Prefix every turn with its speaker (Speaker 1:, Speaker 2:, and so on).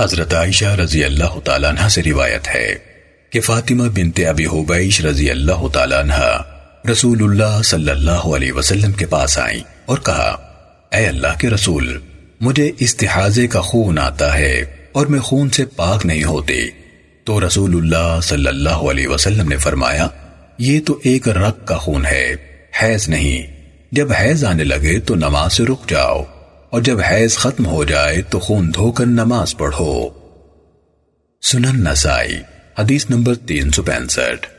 Speaker 1: حضرت عائشہ رضی اللہ تعالیٰ عنہ سے روایت ہے کہ فاطمہ بنت ابی حبیش رضی اللہ تعالیٰ عنہ رسول اللہ صلی اللہ علیہ وسلم کے پاس آئیں اور کہا، اے اللہ کے رسول، مجھے استحاضے کا خون آتا ہے اور میں خون سے پاک نہیں ہوتی تو رسول اللہ صلی اللہ علیہ وسلم نے فرمایا، یہ تو ایک رق کا خون ہے، حیض نہیں۔ جب حیض آنے لگے تو نماز سے رک جاؤ۔ اور جب حیض ختم ہو جائے تو خون دھو کر نماز پڑھو۔ سنن نسائی، حدیث نمبر تین سو پینسٹھ۔